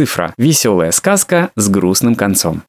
цифра – веселая сказка с грустным концом.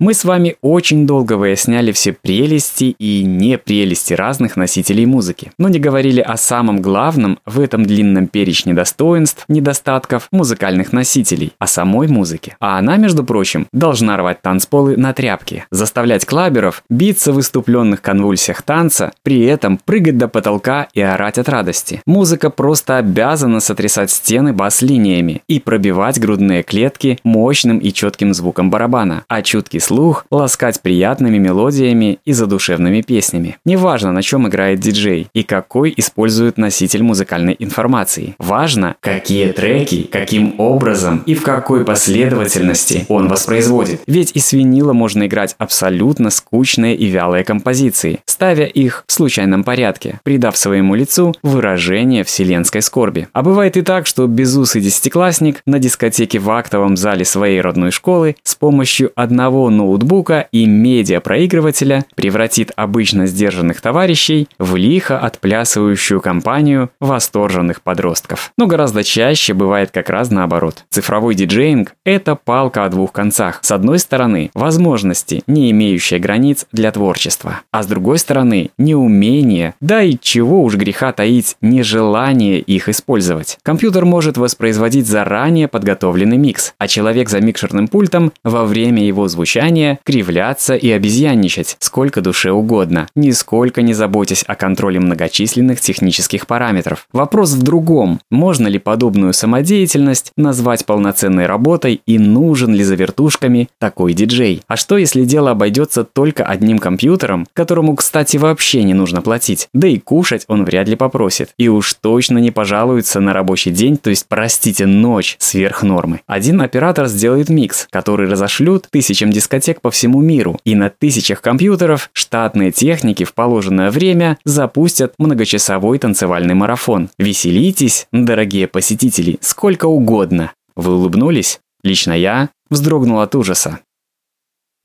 Мы с вами очень долго выясняли все прелести и непрелести разных носителей музыки, но не говорили о самом главном в этом длинном перечне достоинств, недостатков музыкальных носителей, о самой музыке. А она, между прочим, должна рвать танцполы на тряпки, заставлять клаберов биться в выступленных конвульсиях танца, при этом прыгать до потолка и орать от радости. Музыка просто обязана сотрясать стены бас-линиями и пробивать грудные клетки мощным и четким звуком барабана, а чуткий слух ласкать приятными мелодиями и задушевными песнями. Неважно, на чем играет диджей и какой использует носитель музыкальной информации. Важно, какие треки, каким образом и в какой последовательности он воспроизводит. Ведь из винила можно играть абсолютно скучные и вялые композиции, ставя их в случайном порядке, придав своему лицу выражение вселенской скорби. А бывает и так, что безусый десятиклассник на дискотеке в актовом зале своей родной школы с помощью одного ноутбука и медиапроигрывателя превратит обычно сдержанных товарищей в лихо отплясывающую компанию восторженных подростков. Но гораздо чаще бывает как раз наоборот. Цифровой диджеинг – это палка о двух концах. С одной стороны, возможности, не имеющие границ для творчества. А с другой стороны, неумение, да и чего уж греха таить, нежелание их использовать. Компьютер может воспроизводить заранее подготовленный микс, а человек за микшерным пультом во время его звучания желание кривляться и обезьянничать сколько душе угодно, нисколько не заботясь о контроле многочисленных технических параметров. Вопрос в другом. Можно ли подобную самодеятельность назвать полноценной работой и нужен ли за вертушками такой диджей? А что если дело обойдется только одним компьютером, которому, кстати, вообще не нужно платить? Да и кушать он вряд ли попросит. И уж точно не пожалуется на рабочий день, то есть, простите, ночь сверх нормы. Один оператор сделает микс, который разошлют тысячам дискотек дискотек по всему миру, и на тысячах компьютеров штатные техники в положенное время запустят многочасовой танцевальный марафон. Веселитесь, дорогие посетители, сколько угодно. Вы улыбнулись? Лично я вздрогнул от ужаса.